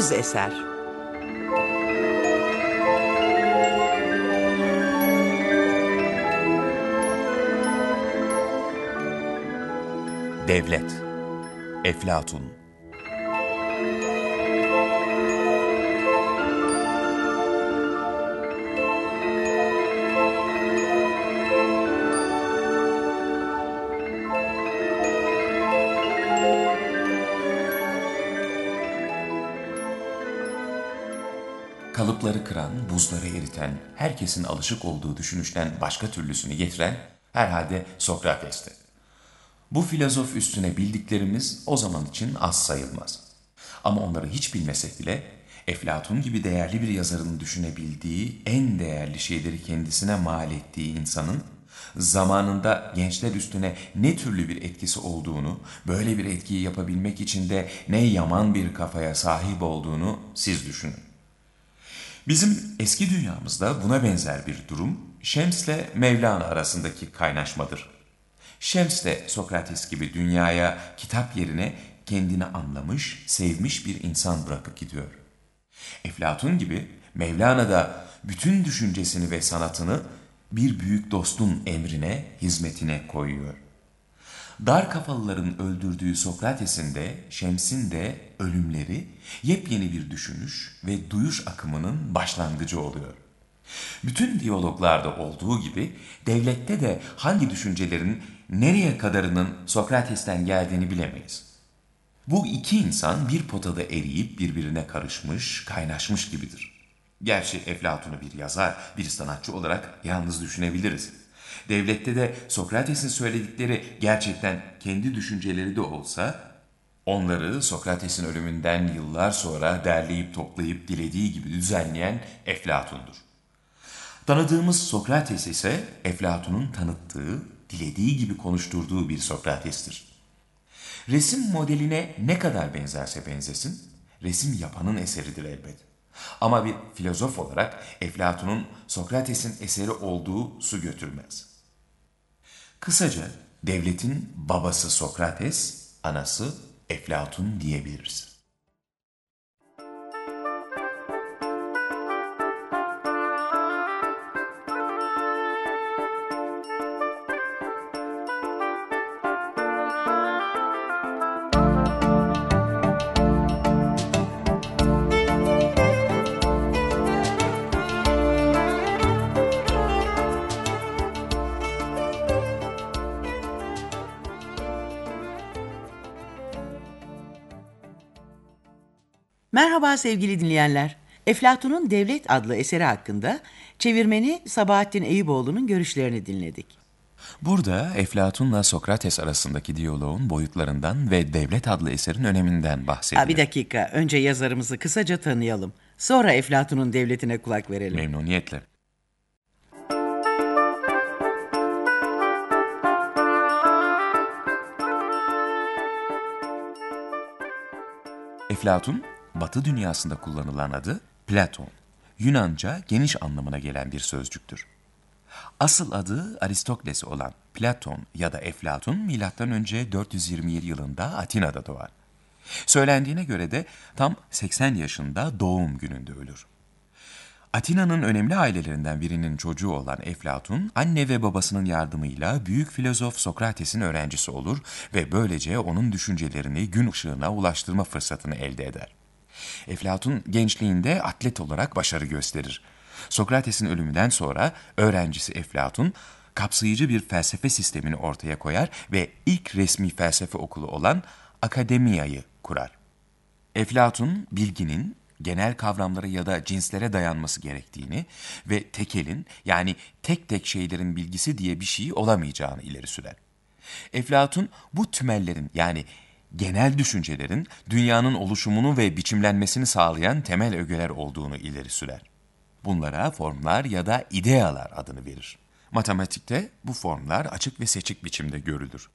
Sürpriz eser. Devlet Eflatun Kalıpları kıran, buzları eriten, herkesin alışık olduğu düşünüşten başka türlüsünü getiren herhalde Sokrates'ti. Bu filozof üstüne bildiklerimiz o zaman için az sayılmaz. Ama onları hiç bilmesek bile Eflatun gibi değerli bir yazarın düşünebildiği en değerli şeyleri kendisine mal ettiği insanın zamanında gençler üstüne ne türlü bir etkisi olduğunu, böyle bir etkiyi yapabilmek için de ne yaman bir kafaya sahip olduğunu siz düşünün. Bizim eski dünyamızda buna benzer bir durum Şems ile Mevlana arasındaki kaynaşmadır. Şems de Sokrates gibi dünyaya kitap yerine kendini anlamış, sevmiş bir insan bırakıp gidiyor. Eflatun gibi Mevlana da bütün düşüncesini ve sanatını bir büyük dostun emrine, hizmetine koyuyor. Dar kafalıların öldürdüğü Sokrates'in de Şems'in de ölümleri yepyeni bir düşünüş ve duyuş akımının başlangıcı oluyor. Bütün diyaloglarda olduğu gibi devlette de hangi düşüncelerin nereye kadarının Sokrates'ten geldiğini bilemeyiz. Bu iki insan bir potada eriyip birbirine karışmış, kaynaşmış gibidir. Gerçi Eflatun'u bir yazar, bir sanatçı olarak yalnız düşünebiliriz. Devlette de Sokrates'in söyledikleri gerçekten kendi düşünceleri de olsa, onları Sokrates'in ölümünden yıllar sonra derleyip toplayıp dilediği gibi düzenleyen Eflatun'dur. Tanıdığımız Sokrates ise Eflatun'un tanıttığı, dilediği gibi konuşturduğu bir Sokrates'tir. Resim modeline ne kadar benzerse benzesin, resim yapanın eseridir elbet. Ama bir filozof olarak Eflatun'un Sokrates'in eseri olduğu su götürmez. Kısaca devletin babası Sokrates, anası Eflatun diyebiliriz. Merhaba sevgili dinleyenler. Eflatun'un Devlet adlı eseri hakkında çevirmeni Sabahattin Eyüboğlu'nun görüşlerini dinledik. Burada Eflatun'la Sokrates arasındaki diyaloğun boyutlarından ve Devlet adlı eserin öneminden bahsedilir. Aa, bir dakika, önce yazarımızı kısaca tanıyalım. Sonra Eflatun'un devletine kulak verelim. Memnuniyetle. Eflatun, Batı dünyasında kullanılan adı Platon. Yunanca geniş anlamına gelen bir sözcüktür. Asıl adı Aristokles olan Platon ya da Eflatun M.Ö. 427 yılında Atina'da doğar. Söylendiğine göre de tam 80 yaşında doğum gününde ölür. Atina'nın önemli ailelerinden birinin çocuğu olan Eflatun, anne ve babasının yardımıyla büyük filozof Sokrates'in öğrencisi olur ve böylece onun düşüncelerini gün ışığına ulaştırma fırsatını elde eder. Eflatun gençliğinde atlet olarak başarı gösterir. Sokrates'in ölümünden sonra öğrencisi Eflatun, kapsayıcı bir felsefe sistemini ortaya koyar ve ilk resmi felsefe okulu olan Akademiya'yı kurar. Eflatun, bilginin genel kavramlara ya da cinslere dayanması gerektiğini ve tekelin yani tek tek şeylerin bilgisi diye bir şey olamayacağını ileri sürer. Eflatun bu tümellerin yani genel düşüncelerin dünyanın oluşumunu ve biçimlenmesini sağlayan temel ögeler olduğunu ileri sürer. Bunlara formlar ya da idealar adını verir. Matematikte bu formlar açık ve seçik biçimde görülür.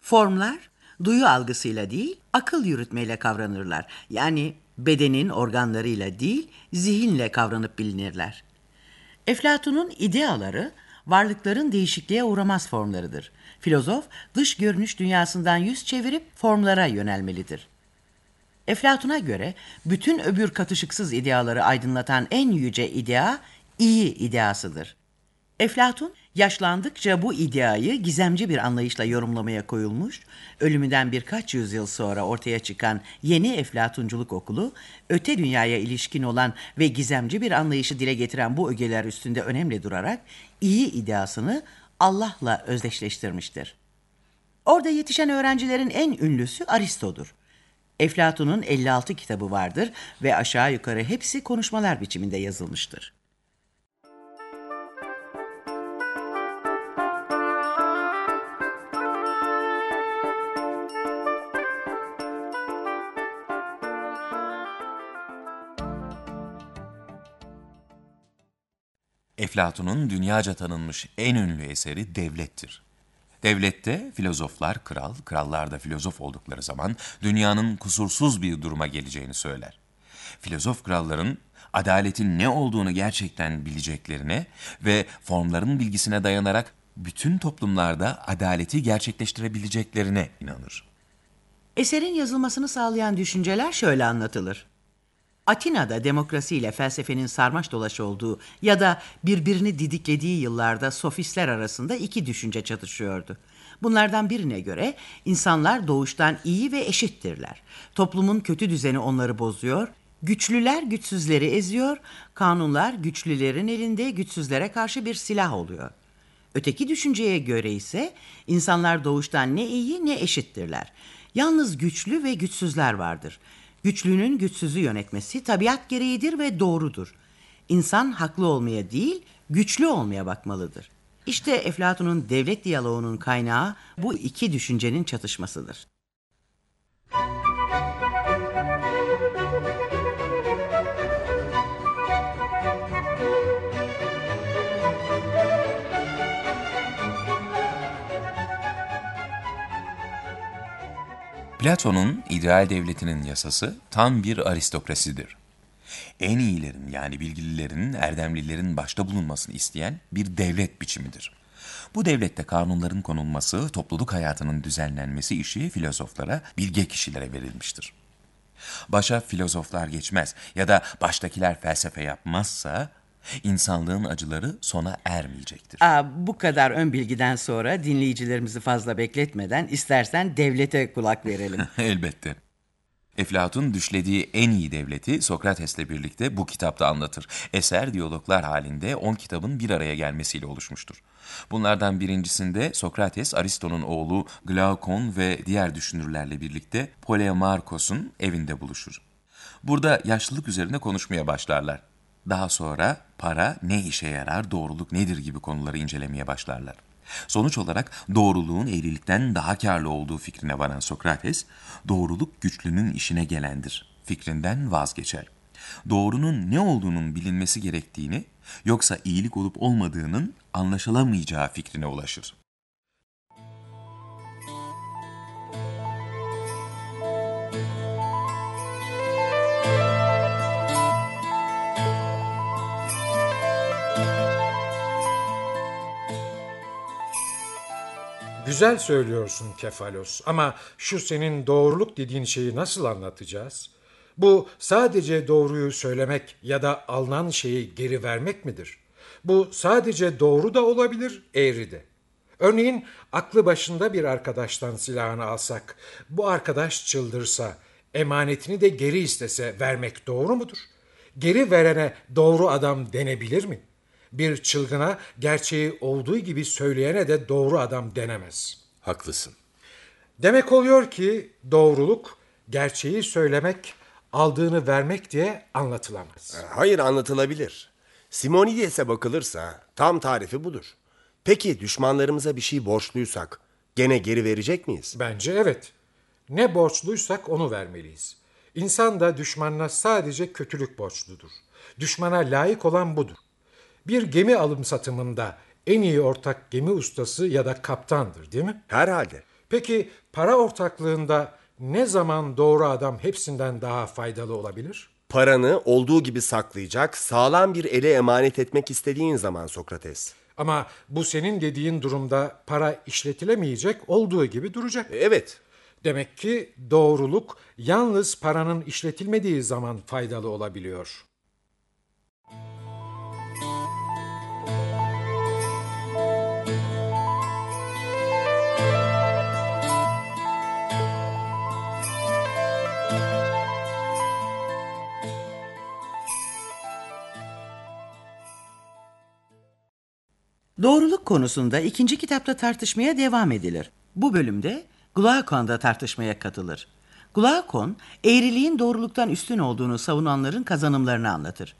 Formlar duyu algısıyla değil, akıl yürütmeyle kavranırlar. Yani bedenin organlarıyla değil, zihinle kavranıp bilinirler. Eflatun'un ideaları varlıkların değişikliğe uğramaz formlarıdır. Filozof dış görünüş dünyasından yüz çevirip formlara yönelmelidir. Eflatun'a göre bütün öbür katışıksız ideaları aydınlatan en yüce idea iyi ideasıdır. Eflatun yaşlandıkça bu ideayı gizemci bir anlayışla yorumlamaya koyulmuş, ölümünden birkaç yüzyıl sonra ortaya çıkan yeni Eflatunculuk okulu, öte dünyaya ilişkin olan ve gizemci bir anlayışı dile getiren bu ögeler üstünde önemli durarak iyi ideasını Allah'la özdeşleştirmiştir. Orada yetişen öğrencilerin en ünlüsü Aristo'dur. Eflatun'un 56 kitabı vardır ve aşağı yukarı hepsi konuşmalar biçiminde yazılmıştır. Eflatun'un dünyaca tanınmış en ünlü eseri Devlettir. Devlette filozoflar kral, krallar da filozof oldukları zaman dünyanın kusursuz bir duruma geleceğini söyler. Filozof kralların adaletin ne olduğunu gerçekten bileceklerine ve formların bilgisine dayanarak bütün toplumlarda adaleti gerçekleştirebileceklerine inanır. Eserin yazılmasını sağlayan düşünceler şöyle anlatılır. Atina'da demokrasiyle felsefenin sarmaş dolaş olduğu ya da birbirini didiklediği yıllarda sofistler arasında iki düşünce çatışıyordu. Bunlardan birine göre insanlar doğuştan iyi ve eşittirler. Toplumun kötü düzeni onları bozuyor, güçlüler güçsüzleri eziyor, kanunlar güçlülerin elinde güçsüzlere karşı bir silah oluyor. Öteki düşünceye göre ise insanlar doğuştan ne iyi ne eşittirler. Yalnız güçlü ve güçsüzler vardır. Güçlünün güçsüzü yönetmesi tabiat gereğidir ve doğrudur. İnsan haklı olmaya değil, güçlü olmaya bakmalıdır. İşte Eflatun'un devlet diyaloğunun kaynağı bu iki düşüncenin çatışmasıdır. Platon'un ideal devletinin yasası tam bir aristokrasidir. En iyilerin yani bilgililerin, erdemlilerin başta bulunmasını isteyen bir devlet biçimidir. Bu devlette kanunların konulması, topluluk hayatının düzenlenmesi işi filozoflara, bilge kişilere verilmiştir. Başa filozoflar geçmez ya da baştakiler felsefe yapmazsa insanlığın acıları sona ermeyecektir. Aa, bu kadar ön bilgiden sonra dinleyicilerimizi fazla bekletmeden istersen devlete kulak verelim. Elbette. Eflatun düşlediği en iyi devleti Sokrates'le birlikte bu kitapta anlatır. Eser diyaloglar halinde 10 kitabın bir araya gelmesiyle oluşmuştur. Bunlardan birincisinde Sokrates, Aristo'nun oğlu Glaukon ve diğer düşünürlerle birlikte Polemarkos'un evinde buluşur. Burada yaşlılık üzerine konuşmaya başlarlar. Daha sonra para ne işe yarar, doğruluk nedir gibi konuları incelemeye başlarlar. Sonuç olarak doğruluğun eğrilikten daha karlı olduğu fikrine varan Sokrates, doğruluk güçlünün işine gelendir fikrinden vazgeçer. Doğrunun ne olduğunun bilinmesi gerektiğini, yoksa iyilik olup olmadığının anlaşılamayacağı fikrine ulaşır. Güzel söylüyorsun Kefalos ama şu senin doğruluk dediğin şeyi nasıl anlatacağız? Bu sadece doğruyu söylemek ya da alınan şeyi geri vermek midir? Bu sadece doğru da olabilir, eğri de. Örneğin aklı başında bir arkadaştan silahını alsak, bu arkadaş çıldırsa, emanetini de geri istese vermek doğru mudur? Geri verene doğru adam denebilir mi?'' Bir çılgına gerçeği olduğu gibi söyleyene de doğru adam denemez. Haklısın. Demek oluyor ki doğruluk gerçeği söylemek, aldığını vermek diye anlatılamaz. Hayır anlatılabilir. Simonides'e bakılırsa tam tarifi budur. Peki düşmanlarımıza bir şey borçluysak gene geri verecek miyiz? Bence evet. Ne borçluysak onu vermeliyiz. İnsan da düşmanına sadece kötülük borçludur. Düşmana layık olan budur. Bir gemi alım satımında en iyi ortak gemi ustası ya da kaptandır değil mi? Herhalde. Peki para ortaklığında ne zaman doğru adam hepsinden daha faydalı olabilir? Paranı olduğu gibi saklayacak, sağlam bir ele emanet etmek istediğin zaman Sokrates. Ama bu senin dediğin durumda para işletilemeyecek olduğu gibi duracak. Evet. Demek ki doğruluk yalnız paranın işletilmediği zaman faydalı olabiliyor. Doğruluk konusunda ikinci kitapta tartışmaya devam edilir. Bu bölümde Glaucon da tartışmaya katılır. Glaucon, eğriliğin doğruluktan üstün olduğunu savunanların kazanımlarını anlatır.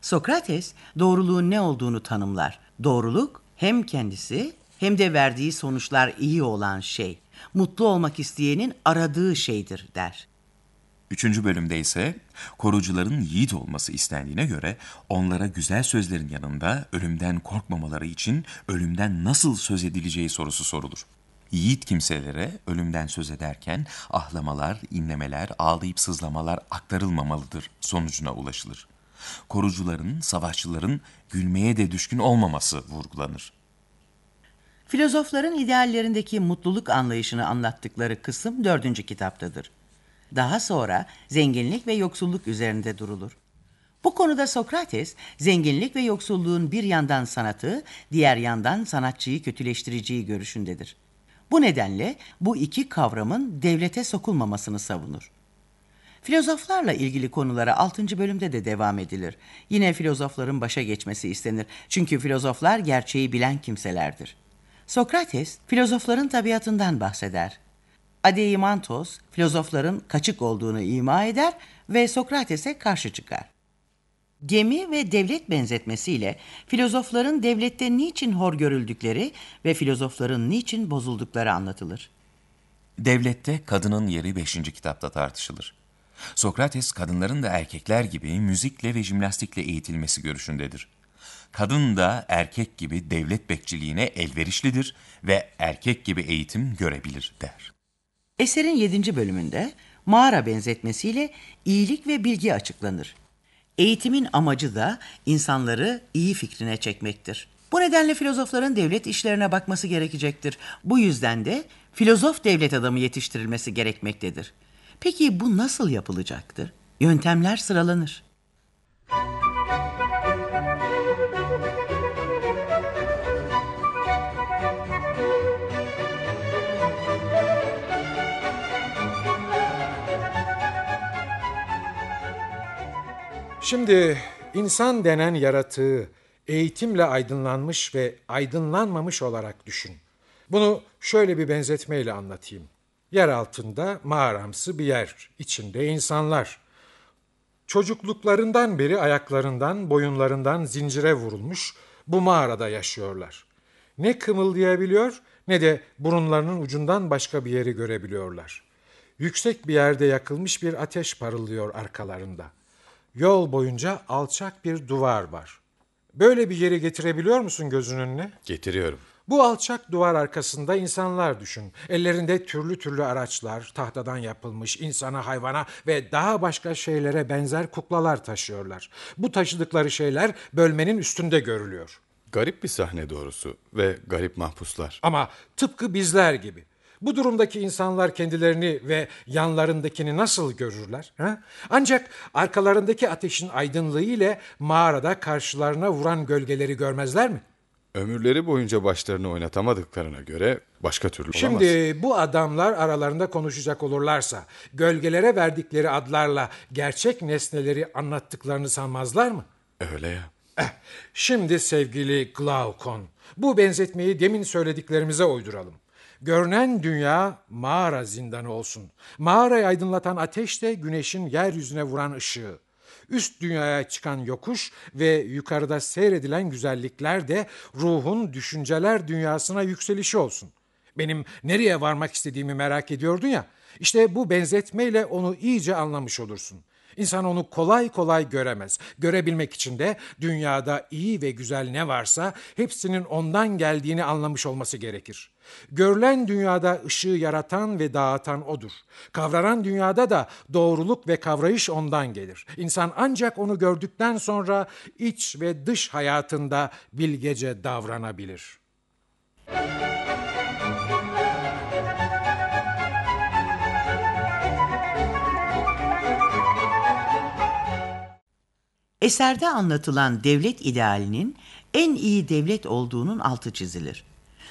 Sokrates, doğruluğun ne olduğunu tanımlar. Doğruluk, hem kendisi hem de verdiği sonuçlar iyi olan şey. Mutlu olmak isteyenin aradığı şeydir der. Üçüncü bölümde ise korucuların yiğit olması istendiğine göre onlara güzel sözlerin yanında ölümden korkmamaları için ölümden nasıl söz edileceği sorusu sorulur. Yiğit kimselere ölümden söz ederken ahlamalar, inlemeler, ağlayıp sızlamalar aktarılmamalıdır sonucuna ulaşılır. Korucuların, savaşçıların gülmeye de düşkün olmaması vurgulanır. Filozofların ideallerindeki mutluluk anlayışını anlattıkları kısım dördüncü kitaptadır. Daha sonra zenginlik ve yoksulluk üzerinde durulur. Bu konuda Sokrates, zenginlik ve yoksulluğun bir yandan sanatı, diğer yandan sanatçıyı kötüleştireceği görüşündedir. Bu nedenle bu iki kavramın devlete sokulmamasını savunur. Filozoflarla ilgili konulara 6. bölümde de devam edilir. Yine filozofların başa geçmesi istenir. Çünkü filozoflar gerçeği bilen kimselerdir. Sokrates, filozofların tabiatından bahseder. Adeimantos, filozofların kaçık olduğunu ima eder ve Sokrates'e karşı çıkar. Gemi ve devlet benzetmesiyle filozofların devlette niçin hor görüldükleri ve filozofların niçin bozuldukları anlatılır. Devlette kadının yeri 5. kitapta tartışılır. Sokrates kadınların da erkekler gibi müzikle ve jimnastikle eğitilmesi görüşündedir. Kadın da erkek gibi devlet bekçiliğine elverişlidir ve erkek gibi eğitim görebilir der. Eserin 7. bölümünde mağara benzetmesiyle iyilik ve bilgi açıklanır. Eğitimin amacı da insanları iyi fikrine çekmektir. Bu nedenle filozofların devlet işlerine bakması gerekecektir. Bu yüzden de filozof devlet adamı yetiştirilmesi gerekmektedir. Peki bu nasıl yapılacaktır? Yöntemler sıralanır. Şimdi insan denen yaratığı eğitimle aydınlanmış ve aydınlanmamış olarak düşün. Bunu şöyle bir benzetmeyle anlatayım. Yer altında mağaramsı bir yer, içinde insanlar. Çocukluklarından beri ayaklarından, boyunlarından zincire vurulmuş bu mağarada yaşıyorlar. Ne kımıldayabiliyor ne de burunlarının ucundan başka bir yeri görebiliyorlar. Yüksek bir yerde yakılmış bir ateş parıldıyor arkalarında. Yol boyunca alçak bir duvar var. Böyle bir yeri getirebiliyor musun gözünün önüne? Getiriyorum. Bu alçak duvar arkasında insanlar düşün. Ellerinde türlü türlü araçlar, tahtadan yapılmış insana, hayvana ve daha başka şeylere benzer kuklalar taşıyorlar. Bu taşıdıkları şeyler bölmenin üstünde görülüyor. Garip bir sahne doğrusu ve garip mahpuslar. Ama tıpkı bizler gibi. Bu durumdaki insanlar kendilerini ve yanlarındakini nasıl görürler? Ha? Ancak arkalarındaki ateşin aydınlığı ile mağarada karşılarına vuran gölgeleri görmezler mi? Ömürleri boyunca başlarını oynatamadıklarına göre başka türlü olamaz. Şimdi bu adamlar aralarında konuşacak olurlarsa gölgelere verdikleri adlarla gerçek nesneleri anlattıklarını sanmazlar mı? Öyle ya. Eh, şimdi sevgili Glaukon, bu benzetmeyi demin söylediklerimize uyduralım. Görünen dünya mağara zindanı olsun. Mağarayı aydınlatan ateş de güneşin yeryüzüne vuran ışığı. Üst dünyaya çıkan yokuş ve yukarıda seyredilen güzellikler de ruhun düşünceler dünyasına yükselişi olsun. Benim nereye varmak istediğimi merak ediyordun ya. İşte bu benzetmeyle onu iyice anlamış olursun. İnsan onu kolay kolay göremez. Görebilmek için de dünyada iyi ve güzel ne varsa hepsinin ondan geldiğini anlamış olması gerekir. Görülen dünyada ışığı yaratan ve dağıtan odur. Kavranan dünyada da doğruluk ve kavrayış ondan gelir. İnsan ancak onu gördükten sonra iç ve dış hayatında bilgece davranabilir.'' Eserde anlatılan devlet idealinin en iyi devlet olduğunun altı çizilir.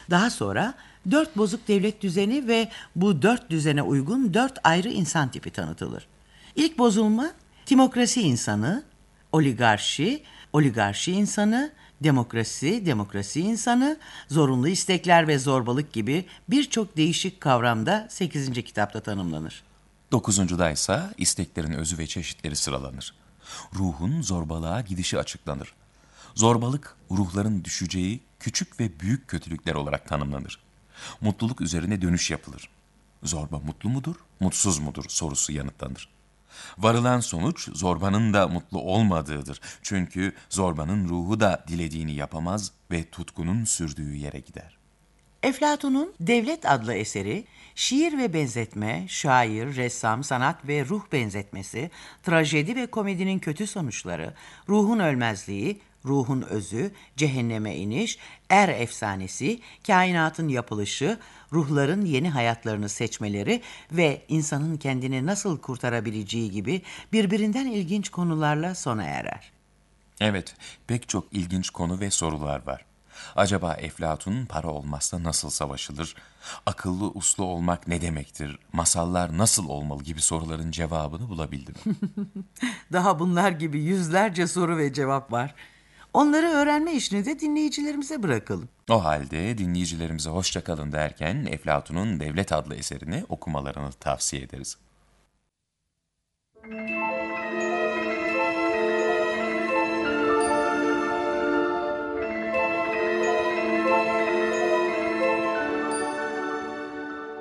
Daha sonra dört bozuk devlet düzeni ve bu dört düzene uygun dört ayrı insan tipi tanıtılır. İlk bozulma timokrasi insanı, oligarşi, oligarşi insanı, demokrasi, demokrasi insanı, zorunlu istekler ve zorbalık gibi birçok değişik kavramda 8. kitapta tanımlanır. Dokuzuncuda ise isteklerin özü ve çeşitleri sıralanır. Ruhun zorbalığa gidişi açıklanır. Zorbalık, ruhların düşeceği küçük ve büyük kötülükler olarak tanımlanır. Mutluluk üzerine dönüş yapılır. Zorba mutlu mudur, mutsuz mudur sorusu yanıtlanır. Varılan sonuç zorbanın da mutlu olmadığıdır. Çünkü zorbanın ruhu da dilediğini yapamaz ve tutkunun sürdüğü yere gider. Eflatun'un Devlet adlı eseri, şiir ve benzetme, şair, ressam, sanat ve ruh benzetmesi, trajedi ve komedinin kötü sonuçları, ruhun ölmezliği, ruhun özü, cehenneme iniş, er efsanesi, kainatın yapılışı, ruhların yeni hayatlarını seçmeleri ve insanın kendini nasıl kurtarabileceği gibi birbirinden ilginç konularla sona erer. Evet, pek çok ilginç konu ve sorular var. Acaba Eflatun para olmazsa nasıl savaşılır? Akıllı uslu olmak ne demektir? Masallar nasıl olmalı gibi soruların cevabını bulabildim. Daha bunlar gibi yüzlerce soru ve cevap var. Onları öğrenme işini de dinleyicilerimize bırakalım. o halde dinleyicilerimize hoşça kalın derken Eflatun'un Devlet adlı eserini okumalarını tavsiye ederiz.